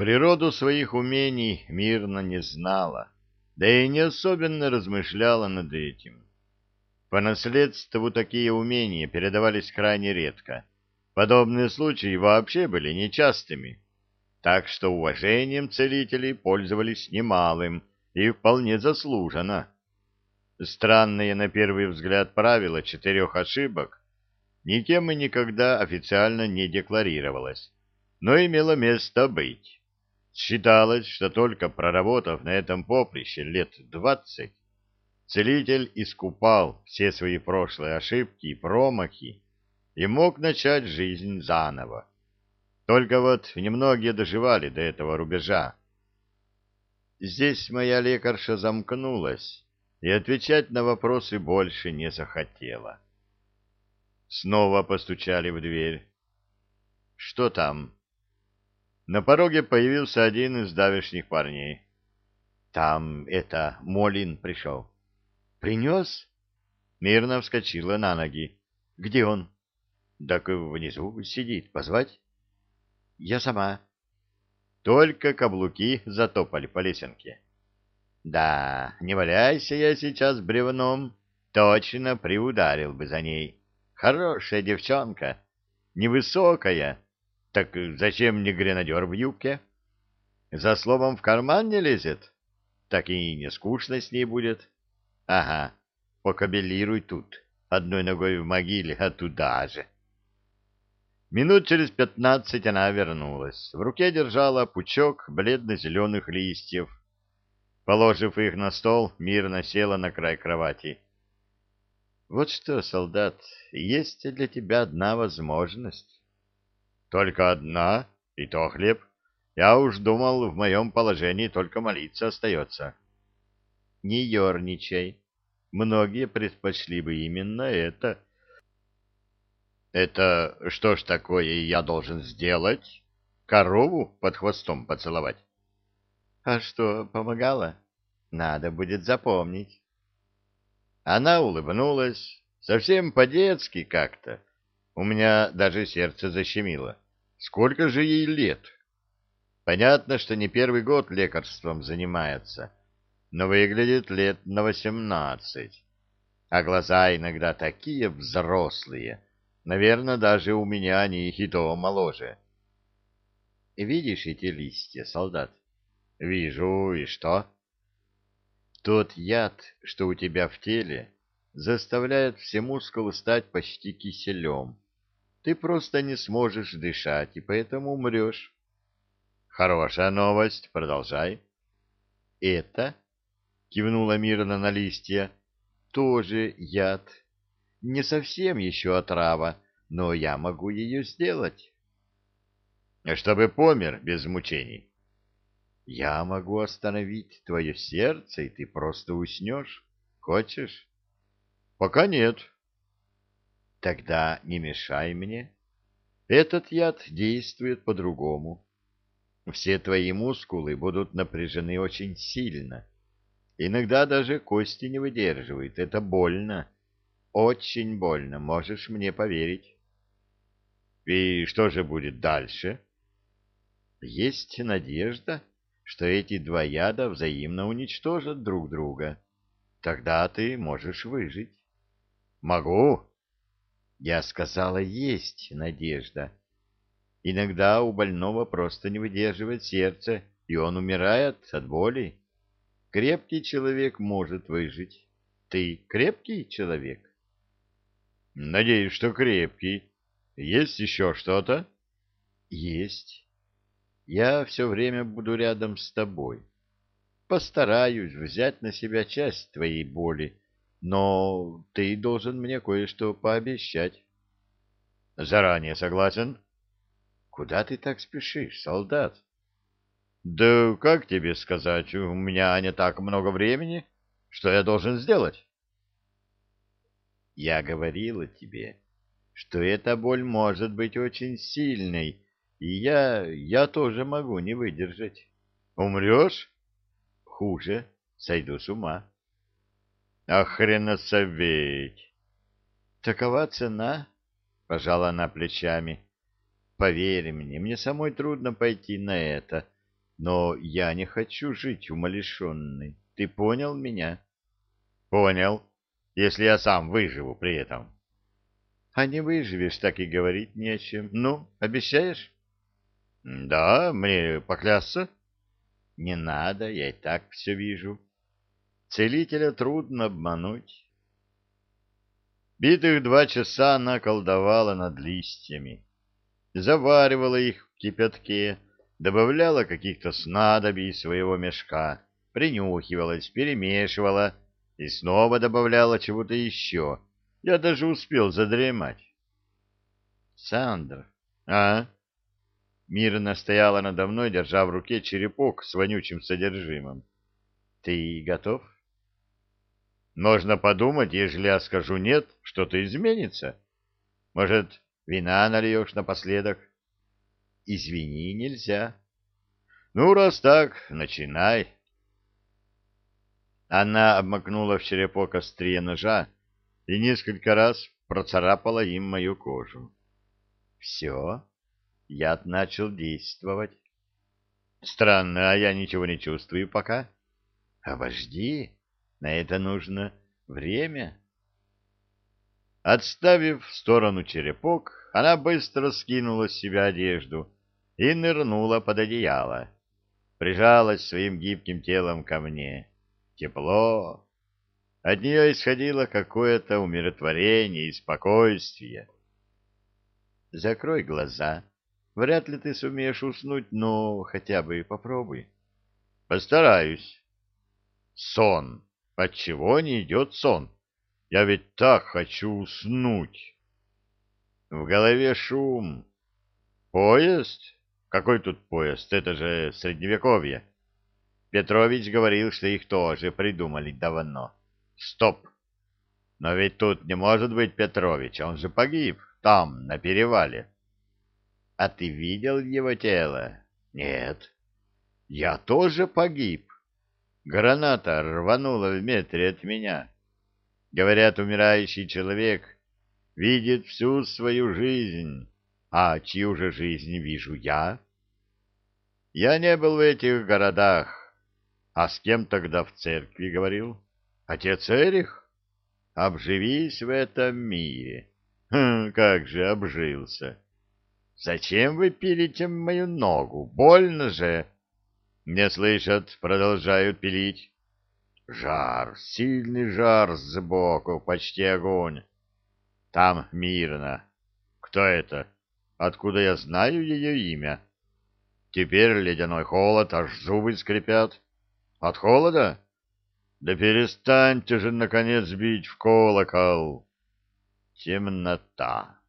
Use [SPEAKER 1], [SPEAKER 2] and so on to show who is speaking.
[SPEAKER 1] Природу своих умений мирно не знала, да и не особенно размышляла над этим. По наследству такие умения передавались крайне редко. Подобные случаи вообще были нечастыми, так что уважением целителей пользовались немалым и вполне заслуженно. Странное на первый взгляд правило четырех ошибок никем и никогда официально не декларировалось, но имело место быть. Считалось, что только проработав на этом поприще лет двадцать, целитель искупал все свои прошлые ошибки и промахи и мог начать жизнь заново. Только вот немногие доживали до этого рубежа. Здесь моя лекарша замкнулась и отвечать на вопросы больше не захотела. Снова постучали в дверь. «Что там?» На пороге появился один из давешних парней. «Там, это, Молин пришел». «Принес?» Мирно вскочила на ноги. «Где он?» «Так внизу сидит. Позвать?» «Я сама». Только каблуки затопали по лесенке. «Да, не валяйся я сейчас бревном, точно приударил бы за ней. Хорошая девчонка, невысокая. Так зачем мне гренадер в юбке? За словом в карман не лезет? Так и не скучно с ней будет». Ага, покабелируй тут, одной ногой в могиле, а туда же. Минут через пятнадцать она вернулась. В руке держала пучок бледно-зеленых листьев. Положив их на стол, мирно села на край кровати. «Вот что, солдат, есть для тебя одна возможность». «Только одна? И то хлеб? Я уж думал, в моем положении только молиться остается». «Не ерничай. Многие предпочли бы именно это. Это что ж такое я должен сделать? Корову под хвостом поцеловать? А что, помогало? Надо будет запомнить. Она улыбнулась, совсем по-детски как-то. У меня даже сердце защемило. Сколько же ей лет? Понятно, что не первый год лекарством занимается но выглядит лет на восемнадцать. А глаза иногда такие взрослые. Наверное, даже у меня они и то моложе. Видишь эти листья, солдат? Вижу, и что? Тот яд, что у тебя в теле, заставляет все мускулы стать почти киселем. Ты просто не сможешь дышать, и поэтому умрешь. Хорошая новость, продолжай. Это кивнула мирно на листья, тоже яд. Не совсем еще отрава, но я могу ее сделать. Чтобы помер без мучений. Я могу остановить твое сердце, и ты просто уснешь. Хочешь? Пока нет. Тогда не мешай мне. Этот яд действует по-другому. Все твои мускулы будут напряжены очень сильно. Иногда даже кости не выдерживают. Это больно. Очень больно, можешь мне поверить. И что же будет дальше? Есть надежда, что эти два яда взаимно уничтожат друг друга. Тогда ты можешь выжить. Могу. Я сказала, есть надежда. Иногда у больного просто не выдерживает сердце, и он умирает от боли. Крепкий человек может выжить. Ты крепкий человек? Надеюсь, что крепкий. Есть еще что-то? Есть. Я все время буду рядом с тобой. Постараюсь взять на себя часть твоей боли, но ты должен мне кое-что пообещать. Заранее согласен. Куда ты так спешишь, солдат? Да как тебе сказать, у меня не так много времени. Что я должен сделать? Я говорила тебе, что эта боль может быть очень сильной, и я, я тоже могу не выдержать. Умрешь? Хуже, сойду с ума. Охренасоветь! Такова цена, пожала она плечами. Поверь мне, мне самой трудно пойти на это, — Но я не хочу жить умалишенной. Ты понял меня? Понял, если я сам выживу при этом. А не выживешь, так и говорить не о чем. Ну, обещаешь? Да, мне поклясться. Не надо, я и так все вижу. Целителя трудно обмануть. Битых два часа она колдовала над листьями, заваривала их в кипятке, добавляла каких-то снадобий своего мешка, принюхивалась, перемешивала и снова добавляла чего-то еще. Я даже успел задремать. Сандра, а? Мирно стояла надо мной, держа в руке черепок с вонючим содержимым. Ты готов? Можно подумать, ежели я скажу «нет», что-то изменится. Может, вина нальешь напоследок? Извини, нельзя. Ну, раз так, начинай. Она обмакнула в черепок острие ножа и несколько раз процарапала им мою кожу. Все, яд начал действовать. Странно, а я ничего не чувствую пока. Обожди. На это нужно время. Отставив в сторону черепок, она быстро скинула с себя одежду и нырнула под одеяло. Прижалась своим гибким телом ко мне. Тепло. От нее исходило какое-то умиротворение и спокойствие. Закрой глаза. Вряд ли ты сумеешь уснуть, но хотя бы попробуй. Постараюсь. Сон. Отчего не идет сон? Я ведь так хочу уснуть. В голове шум. Поезд? Какой тут поезд? Это же средневековье. Петрович говорил, что их тоже придумали давно. Стоп. Но ведь тут не может быть Петрович, он же погиб там, на перевале. А ты видел его тело? Нет. Я тоже погиб. Граната рванула в метре от меня. Говорят, умирающий человек видит всю свою жизнь, а чью же жизнь вижу я? Я не был в этих городах. А с кем тогда в церкви говорил? Отец Эрих? Обживись в этом мире. Хм, как же обжился. Зачем вы пилите мою ногу? Больно же. Не слышат, продолжают пилить. Жар, сильный жар сбоку, почти огонь. Там мирно. Кто это? Откуда я знаю ее имя? Теперь ледяной холод, аж зубы скрипят. От холода? Да перестаньте же, наконец, бить в колокол. Темнота.